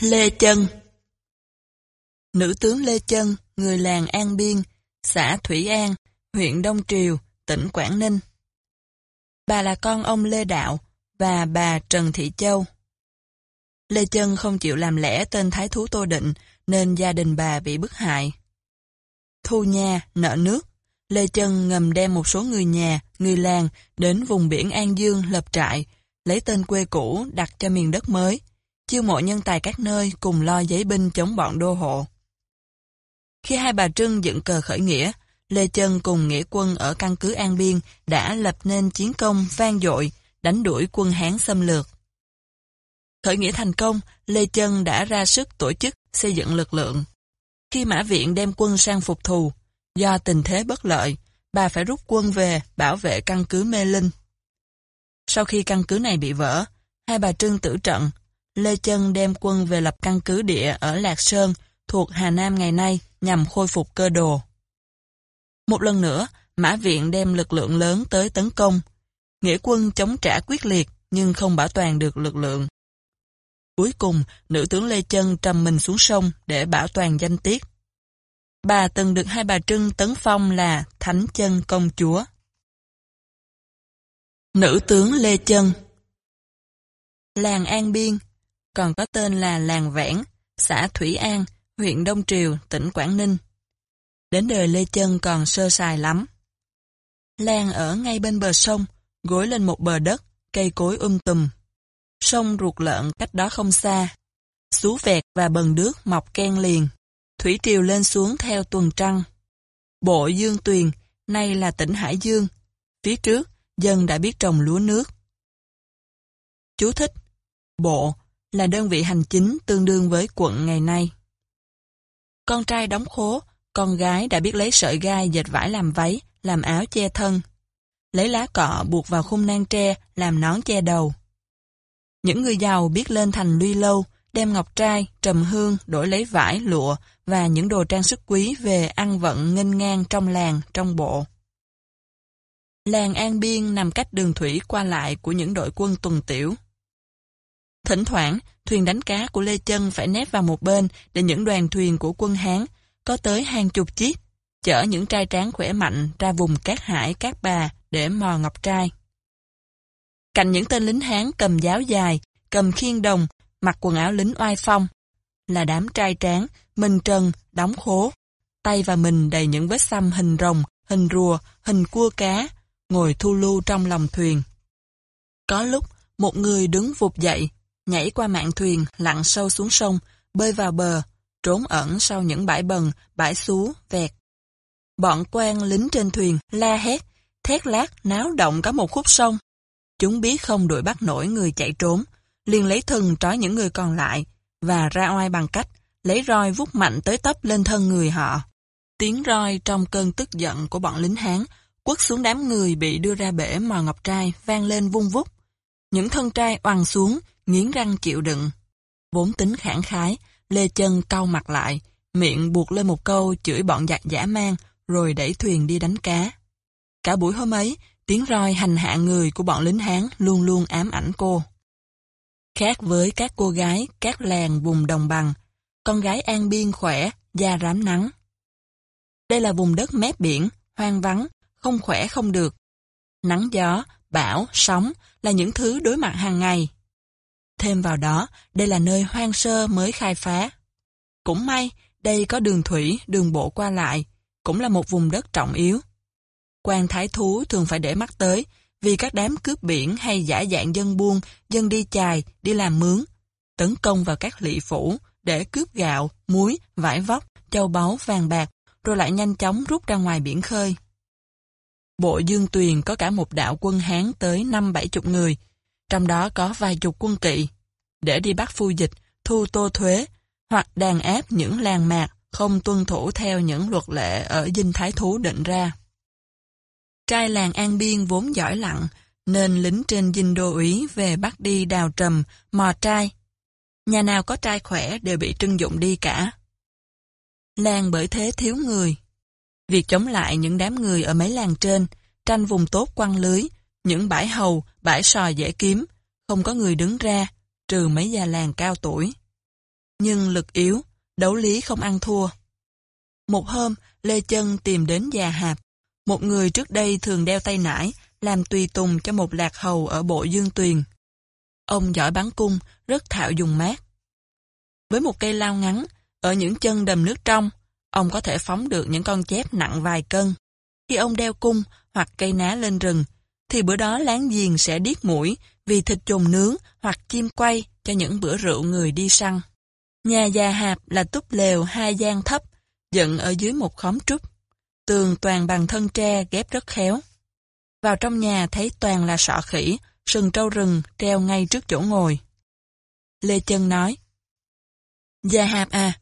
Lê Chân Nữ tướng Lê Chân, người làng An Biên, xã Thủy An, huyện Đông Triều, tỉnh Quảng Ninh. Bà là con ông Lê Đạo và bà Trần Thị Châu. Lê Chân không chịu làm lẽ tên Thái Thú Tô Định nên gia đình bà bị bức hại. Thu nhà, nợ nước, Lê Chân ngầm đem một số người nhà, người làng đến vùng biển An Dương lập trại, lấy tên quê cũ đặt cho miền đất mới, chiêu mộ nhân tài các nơi cùng lo giấy binh chống bọn đô hộ. Khi hai bà Trưng dựng cờ khởi nghĩa, Lê Chân cùng nghĩa quân ở căn cứ An Biên đã lập nên chiến công vang dội, đánh đuổi quân Hán xâm lược. Khởi nghĩa thành công, Lê Chân đã ra sức tổ chức xây dựng lực lượng. Khi Mã Viện đem quân sang phục thù, do tình thế bất lợi, bà phải rút quân về bảo vệ căn cứ Mê Linh. Sau khi căn cứ này bị vỡ, hai bà Trưng tử trận, Lê Chân đem quân về lập căn cứ địa ở Lạc Sơn thuộc Hà Nam ngày nay nhằm khôi phục cơ đồ. Một lần nữa, Mã Viện đem lực lượng lớn tới tấn công. Nghĩa quân chống trả quyết liệt nhưng không bảo toàn được lực lượng. Cuối cùng, nữ tướng Lê Chân trầm mình xuống sông để bảo toàn danh tiết. Bà từng được hai bà Trưng tấn phong là Thánh Chân Công Chúa. Nữ tướng Lê Chân Làng An Biên, còn có tên là Làng Vẽn, xã Thủy An, huyện Đông Triều, tỉnh Quảng Ninh. Đến đời Lê Chân còn sơ sài lắm. Làng ở ngay bên bờ sông, gối lên một bờ đất, cây cối um tùm. Sông ruột lợn cách đó không xa. Sú vẹt và bần nước mọc ken liền. Thủy triều lên xuống theo tuần trăng. Bộ Dương Tuyền, nay là tỉnh Hải Dương. Phía trước, dân đã biết trồng lúa nước. Chú thích Bộ là đơn vị hành chính tương đương với quận ngày nay. Con trai đóng khố, con gái đã biết lấy sợi gai dệt vải làm váy, làm áo che thân. Lấy lá cọ buộc vào khung nang tre làm nón che đầu. Những người giàu biết lên thành luy lâu, đem ngọc trai, trầm hương, đổi lấy vải, lụa và những đồ trang sức quý về ăn vận nghênh ngang trong làng, trong bộ. Làng An Biên nằm cách đường thủy qua lại của những đội quân tuần tiểu. Thỉnh thoảng, thuyền đánh cá của Lê Chân phải nép vào một bên để những đoàn thuyền của quân Hán có tới hàng chục chiếc, chở những trai tráng khỏe mạnh ra vùng cát hải, cát bà để mò ngọc trai. Cạnh những tên lính Hán cầm giáo dài, cầm khiên đồng, mặc quần áo lính oai phong, là đám trai tráng, mình trần, đóng khố. Tay và mình đầy những vết xăm hình rồng, hình rùa, hình cua cá, ngồi thu lưu trong lòng thuyền. Có lúc, một người đứng vụt dậy, nhảy qua mạng thuyền, lặn sâu xuống sông, bơi vào bờ, trốn ẩn sau những bãi bần, bãi xú, vẹt. Bọn quan lính trên thuyền la hét, thét lát náo động cả một khúc sông. Chúng biết không đuổi bắt nổi người chạy trốn, liền lấy thừng trói những người còn lại và ra oai bằng cách lấy roi vút mạnh tới tấp lên thân người họ. Tiếng roi trong cơn tức giận của bọn lính Hán quất xuống đám người bị đưa ra bể mò ngọc trai vang lên vung vút. Những thân trai oằn xuống, nghiến răng chịu đựng. Vốn tính khẳng khái, Lê Chân cau mặt lại, miệng buộc lên một câu chửi bọn giặc giả mang, rồi đẩy thuyền đi đánh cá. Cả buổi hôm ấy, tiếng roi hành hạ người của bọn lính Hán luôn luôn ám ảnh cô. Khác với các cô gái, các làng vùng đồng bằng, con gái an biên khỏe, da rám nắng. Đây là vùng đất mép biển, hoang vắng, không khỏe không được. Nắng gió, bão, sóng là những thứ đối mặt hàng ngày. Thêm vào đó, đây là nơi hoang sơ mới khai phá. Cũng may, đây có đường thủy, đường bộ qua lại, cũng là một vùng đất trọng yếu. quan thái thú thường phải để mắt tới, vì các đám cướp biển hay giả dạng dân buôn, dân đi chài, đi làm mướn, tấn công vào các lỵ phủ để cướp gạo, muối, vải vóc, châu báu, vàng bạc, rồi lại nhanh chóng rút ra ngoài biển khơi. Bộ Dương Tuyền có cả một đạo quân Hán tới năm bảy chục người, trong đó có vài chục quân kỵ, để đi bắt phu dịch, thu tô thuế, hoặc đàn áp những làng mạc không tuân thủ theo những luật lệ ở dinh thái thú định ra. Trai làng An Biên vốn giỏi lặng, nên lính trên dinh đô úy về bắt đi đào trầm, mò trai. Nhà nào có trai khỏe đều bị trưng dụng đi cả. Làng bởi thế thiếu người. Việc chống lại những đám người ở mấy làng trên, tranh vùng tốt quăng lưới, những bãi hầu, bãi sò dễ kiếm, không có người đứng ra, trừ mấy già làng cao tuổi. nhưng lực yếu, đấu lý không ăn thua. Một hôm, Lê Chân tìm đến già hạp, một người trước đây thường đeo tay nải, làm tùy tùng cho một lạc hầu ở bộ dương tuyền. Ông giỏi bắn cung, rất thạo dùng mát. Với một cây lao ngắn, ở những chân đầm nước trong, ông có thể phóng được những con chép nặng vài cân. Khi ông đeo cung hoặc cây ná lên rừng, thì bữa đó láng giềng sẽ điếc mũi vì thịt chồn nướng hoặc chim quay cho những bữa rượu người đi săn. Nhà già hạp là túp lều hai gian thấp, dựng ở dưới một khóm trúc. Tường toàn bằng thân tre ghép rất khéo. Vào trong nhà thấy toàn là sọ khỉ, sừng trâu rừng treo ngay trước chỗ ngồi. Lê Chân nói, "Già Hạp à,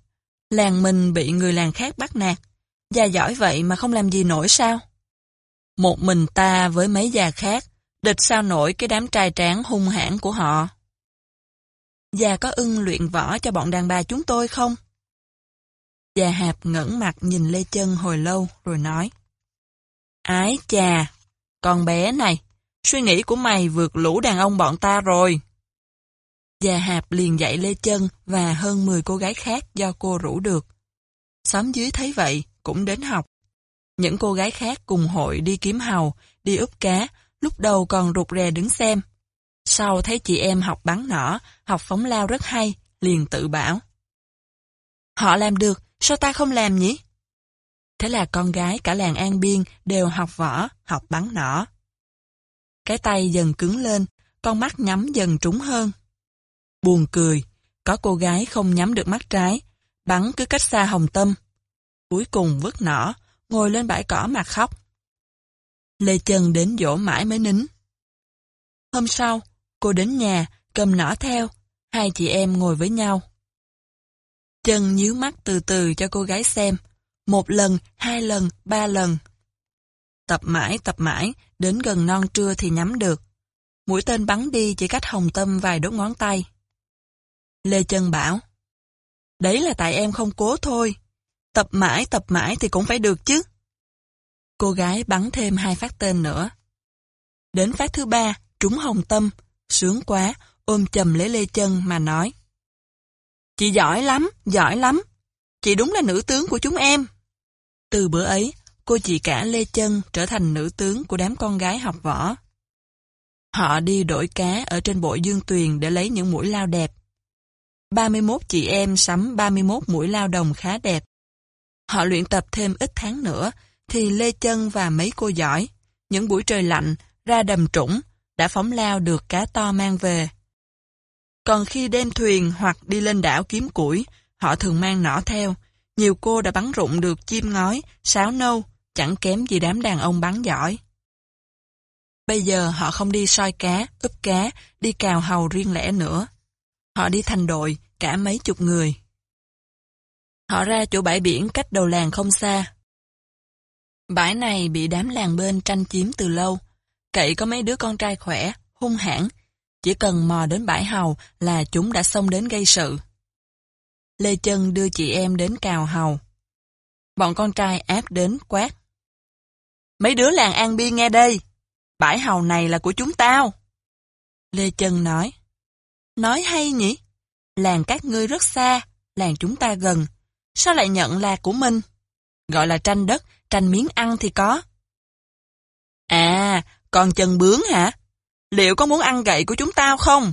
làng mình bị người làng khác bắt nạt, già giỏi vậy mà không làm gì nổi sao? Một mình ta với mấy già khác, địch sao nổi cái đám trai tráng hung hãn của họ. Già có ưng luyện võ cho bọn đàn bà chúng tôi không? Già Hạp ngẩng mặt nhìn Lê Chân hồi lâu rồi nói. Ái chà, con bé này, suy nghĩ của mày vượt lũ đàn ông bọn ta rồi. Già Hạp liền dạy Lê Chân và hơn 10 cô gái khác do cô rủ được. Xóm dưới thấy vậy, cũng đến học. Những cô gái khác cùng hội đi kiếm hầu, đi úp cá, lúc đầu còn rụt rè đứng xem. Sau thấy chị em học bắn nỏ, học phóng lao rất hay, liền tự bảo. Họ làm được, sao ta không làm nhỉ? Thế là con gái cả làng An Biên đều học võ, học bắn nỏ. Cái tay dần cứng lên, con mắt nhắm dần trúng hơn. Buồn cười, có cô gái không nhắm được mắt trái, bắn cứ cách xa hồng tâm. Cuối cùng vứt nỏ, ngồi lên bãi cỏ mà khóc. Lê Trần đến dỗ mãi mới nín. Hôm sau, cô đến nhà, cầm nỏ theo, hai chị em ngồi với nhau. Trần nhíu mắt từ từ cho cô gái xem, một lần, hai lần, ba lần. Tập mãi, tập mãi, đến gần non trưa thì nhắm được. Mũi tên bắn đi chỉ cách hồng tâm vài đốt ngón tay. Lê Trân bảo, Đấy là tại em không cố thôi. Tập mãi, tập mãi thì cũng phải được chứ. Cô gái bắn thêm hai phát tên nữa. Đến phát thứ ba, trúng hồng tâm, sướng quá, ôm chầm lấy Lê Chân mà nói. Chị giỏi lắm, giỏi lắm. Chị đúng là nữ tướng của chúng em. Từ bữa ấy, cô chị cả Lê Chân trở thành nữ tướng của đám con gái học võ. Họ đi đổi cá ở trên bộ dương tuyền để lấy những mũi lao đẹp. 31 chị em sắm 31 mũi lao đồng khá đẹp. Họ luyện tập thêm ít tháng nữa, thì Lê Chân và mấy cô giỏi, những buổi trời lạnh, ra đầm trũng, đã phóng lao được cá to mang về. Còn khi đem thuyền hoặc đi lên đảo kiếm củi, họ thường mang nỏ theo. Nhiều cô đã bắn rụng được chim ngói, sáo nâu, chẳng kém gì đám đàn ông bắn giỏi. Bây giờ họ không đi soi cá, ướp cá, đi cào hầu riêng lẻ nữa. Họ đi thành đội, cả mấy chục người. Họ ra chỗ bãi biển cách đầu làng không xa. Bãi này bị đám làng bên tranh chiếm từ lâu. Cậy có mấy đứa con trai khỏe, hung hãn. Chỉ cần mò đến bãi hầu là chúng đã xông đến gây sự. Lê Chân đưa chị em đến cào hầu. Bọn con trai áp đến quát. Mấy đứa làng An Biên nghe đây. Bãi hầu này là của chúng tao. Lê Chân nói. Nói hay nhỉ? Làng các ngươi rất xa, làng chúng ta gần. Sao lại nhận là của mình? Gọi là tranh đất, tranh miếng ăn thì có. À, còn chân bướm hả? Liệu có muốn ăn gậy của chúng tao không?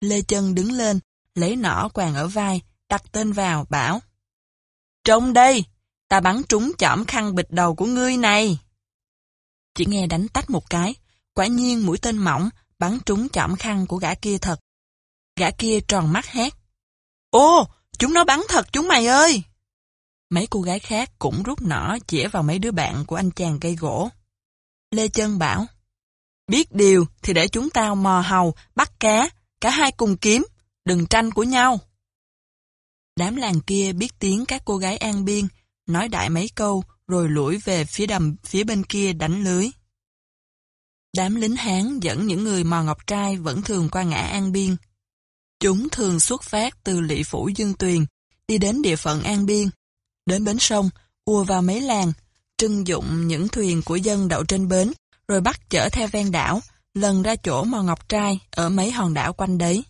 Lê Chân đứng lên, lấy nỏ quàng ở vai, đặt tên vào, bảo. Trông đây, ta bắn trúng chỏm khăn bịch đầu của ngươi này. Chỉ nghe đánh tách một cái, quả nhiên mũi tên mỏng, bắn trúng chỏm khăn của gã kia thật. Gã kia tròn mắt hét. Ô, chúng nó bắn thật chúng mày ơi! Mấy cô gái khác cũng rút nỏ chĩa vào mấy đứa bạn của anh chàng cây gỗ. Lê Chân bảo, biết điều thì để chúng tao mò hầu, bắt cá, cả hai cùng kiếm, đừng tranh của nhau. Đám làng kia biết tiếng các cô gái an biên, nói đại mấy câu rồi lủi về phía đầm phía bên kia đánh lưới. Đám lính Hán dẫn những người mò ngọc trai vẫn thường qua ngã An Biên. Chúng thường xuất phát từ lỵ phủ Dương Tuyền, đi đến địa phận An Biên, đến bến sông, ùa vào mấy làng, trưng dụng những thuyền của dân đậu trên bến, rồi bắt chở theo ven đảo, lần ra chỗ mò ngọc trai ở mấy hòn đảo quanh đấy.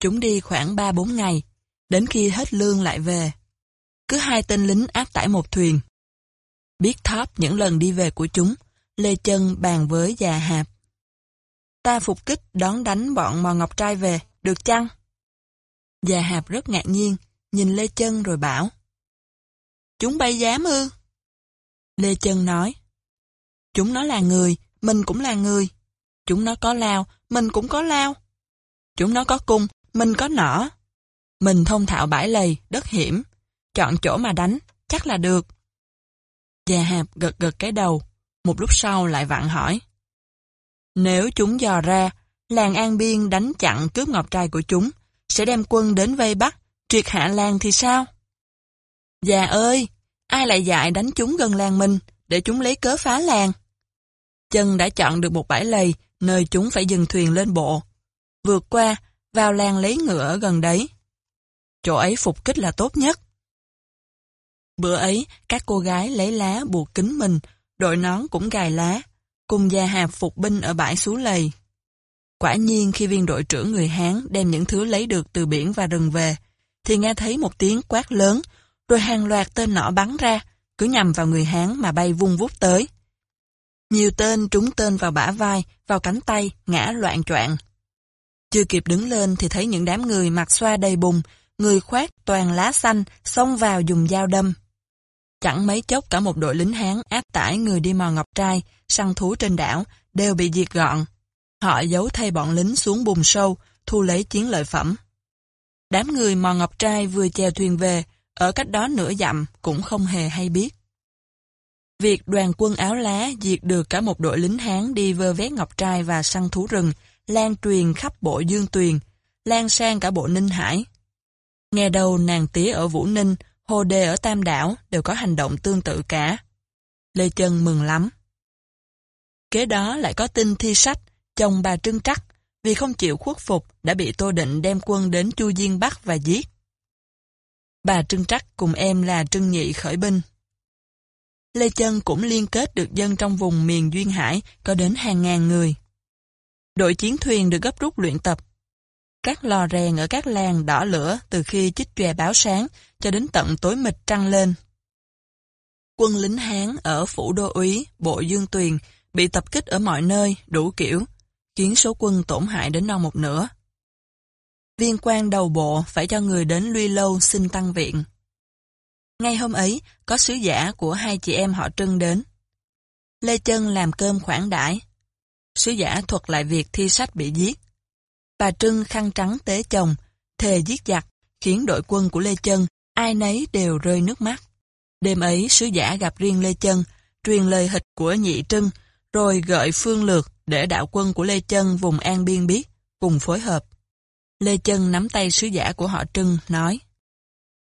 Chúng đi khoảng 3-4 ngày, đến khi hết lương lại về. Cứ hai tên lính áp tải một thuyền. Biết thóp những lần đi về của chúng, Lê Chân bàn với già hạp. Ta phục kích đón đánh bọn mò ngọc trai về, được chăng? Già hạp rất ngạc nhiên, nhìn Lê Chân rồi bảo. Chúng bay dám ư? Lê Chân nói. Chúng nó là người, mình cũng là người. Chúng nó có lao, mình cũng có lao. Chúng nó có cung, mình có nỏ. Mình thông thạo bãi lầy, đất hiểm. Chọn chỗ mà đánh, chắc là được. Già hạp gật gật cái đầu, một lúc sau lại vặn hỏi. Nếu chúng dò ra, làng An Biên đánh chặn cướp ngọc trai của chúng, sẽ đem quân đến vây bắt, triệt hạ làng thì sao? Già ơi, ai lại dạy đánh chúng gần làng mình, để chúng lấy cớ phá làng? Chân đã chọn được một bãi lầy, nơi chúng phải dừng thuyền lên bộ. Vượt qua, vào làng lấy ngựa ở gần đấy. Chỗ ấy phục kích là tốt nhất. Bữa ấy, các cô gái lấy lá buộc kính mình, đội nón cũng gài lá, cùng gia hạp phục binh ở bãi xú lầy. Quả nhiên khi viên đội trưởng người Hán đem những thứ lấy được từ biển và rừng về, thì nghe thấy một tiếng quát lớn, rồi hàng loạt tên nỏ bắn ra, cứ nhằm vào người Hán mà bay vung vút tới. Nhiều tên trúng tên vào bả vai, vào cánh tay, ngã loạn choạng. Chưa kịp đứng lên thì thấy những đám người mặc xoa đầy bùng, người khoác toàn lá xanh, xông vào dùng dao đâm. Chẳng mấy chốc cả một đội lính Hán áp tải người đi mò ngọc trai, săn thú trên đảo, đều bị diệt gọn. Họ giấu thay bọn lính xuống bùn sâu, thu lấy chiến lợi phẩm. Đám người mò ngọc trai vừa chèo thuyền về, ở cách đó nửa dặm cũng không hề hay biết. Việc đoàn quân áo lá diệt được cả một đội lính Hán đi vơ vét ngọc trai và săn thú rừng, lan truyền khắp bộ Dương Tuyền, lan sang cả bộ Ninh Hải. Nghe đầu nàng tía ở Vũ Ninh, Hồ Đề ở Tam Đảo đều có hành động tương tự cả. Lê Chân mừng lắm. Kế đó lại có tin thi sách, chồng bà Trưng Trắc, vì không chịu khuất phục đã bị Tô Định đem quân đến Chu Diên bắt và giết. Bà Trưng Trắc cùng em là Trưng Nhị khởi binh. Lê Chân cũng liên kết được dân trong vùng miền Duyên Hải có đến hàng ngàn người. Đội chiến thuyền được gấp rút luyện tập. Các lò rèn ở các làng đỏ lửa từ khi chích chòe báo sáng cho đến tận tối mịt trăng lên. Quân lính Hán ở phủ đô úy, bộ Dương Tuyền bị tập kích ở mọi nơi, đủ kiểu, khiến số quân tổn hại đến non một nửa. Viên quan đầu bộ phải cho người đến Luy Lâu xin tăng viện. Ngay hôm ấy, có sứ giả của hai chị em họ Trưng đến. Lê Chân làm cơm khoản đãi. Sứ giả thuật lại việc thi sách bị giết. Bà Trưng khăn trắng tế chồng, thề giết giặc, khiến đội quân của Lê Chân, ai nấy đều rơi nước mắt. Đêm ấy, sứ giả gặp riêng Lê Chân, truyền lời hịch của Nhị Trưng, rồi gợi phương lược để đạo quân của Lê Chân vùng An Biên biết, cùng phối hợp. Lê Chân nắm tay sứ giả của họ Trưng, nói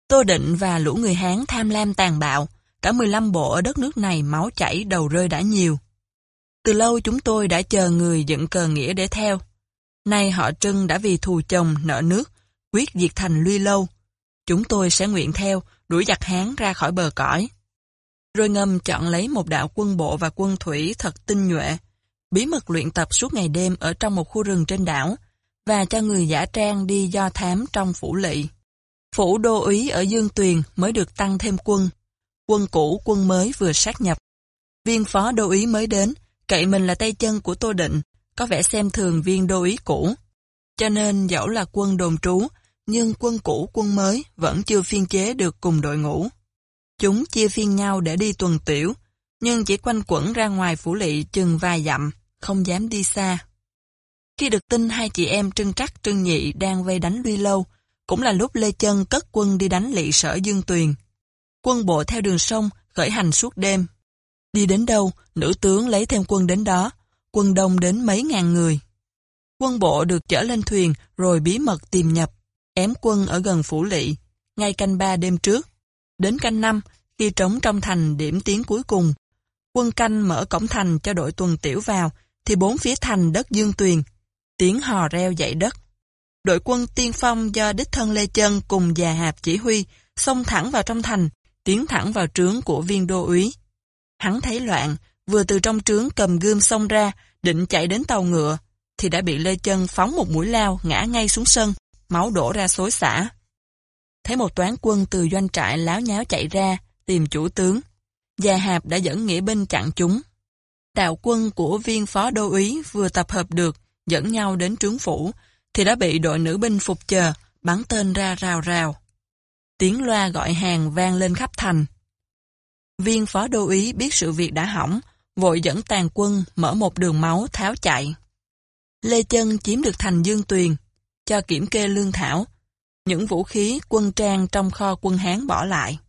Tô Định và lũ người Hán tham lam tàn bạo, cả 15 bộ ở đất nước này máu chảy đầu rơi đã nhiều. Từ lâu chúng tôi đã chờ người dựng cờ nghĩa để theo. Nay họ Trưng đã vì thù chồng nợ nước, quyết diệt thành luy lâu. Chúng tôi sẽ nguyện theo, đuổi giặc Hán ra khỏi bờ cõi. Rồi ngầm chọn lấy một đạo quân bộ và quân thủy thật tinh nhuệ, bí mật luyện tập suốt ngày đêm ở trong một khu rừng trên đảo, và cho người giả trang đi do thám trong phủ lỵ. Phủ đô úy ở Dương Tuyền mới được tăng thêm quân. Quân cũ, quân mới vừa sát nhập. Viên phó đô úy mới đến, cậy mình là tay chân của Tô Định, có vẻ xem thường viên đô úy cũ. Cho nên dẫu là quân đồn trú, nhưng quân cũ quân mới vẫn chưa phiên chế được cùng đội ngũ. Chúng chia phiên nhau để đi tuần tiểu, nhưng chỉ quanh quẩn ra ngoài phủ lỵ chừng vài dặm, không dám đi xa. Khi được tin hai chị em Trưng Trắc Trưng Nhị đang vây đánh Luy Lâu, cũng là lúc Lê Chân cất quân đi đánh lỵ sở Dương Tuyền. Quân bộ theo đường sông, khởi hành suốt đêm. Đi đến đâu, nữ tướng lấy thêm quân đến đó, quân đông đến mấy ngàn người. Quân bộ được chở lên thuyền rồi bí mật tìm nhập, ém quân ở gần phủ lỵ, ngay canh ba đêm trước. Đến canh năm, khi trống trong thành điểm tiến cuối cùng, quân canh mở cổng thành cho đội tuần tiểu vào, thì bốn phía thành đất dương tuyền, tiếng hò reo dậy đất. Đội quân tiên phong do đích thân Lê Chân cùng già hạp chỉ huy, xông thẳng vào trong thành, tiến thẳng vào trướng của viên đô úy. Hắn thấy loạn, vừa từ trong trướng cầm gươm xông ra, định chạy đến tàu ngựa, thì đã bị Lê Chân phóng một mũi lao ngã ngay xuống sân. máu đổ ra xối xả. Thấy một toán quân từ doanh trại láo nháo chạy ra, tìm chủ tướng. Gia Hạp đã dẫn nghĩa binh chặn chúng. Đạo quân của viên phó đô úy vừa tập hợp được, dẫn nhau đến trướng phủ, thì đã bị đội nữ binh phục chờ, bắn tên ra rào rào. Tiếng loa gọi hàng vang lên khắp thành. Viên phó đô úy biết sự việc đã hỏng, vội dẫn tàn quân mở một đường máu tháo chạy. Lê Chân chiếm được thành Dương Tuyền, cho kiểm kê lương thảo, những vũ khí quân trang trong kho quân Hán bỏ lại.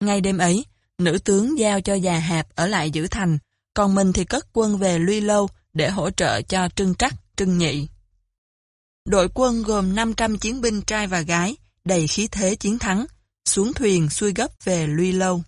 Ngay đêm ấy, nữ tướng giao cho già hạp ở lại giữ thành, còn mình thì cất quân về Luy Lâu để hỗ trợ cho Trưng Trắc, Trưng Nhị. Đội quân gồm 500 chiến binh trai và gái, đầy khí thế chiến thắng, xuống thuyền xuôi gấp về Luy Lâu.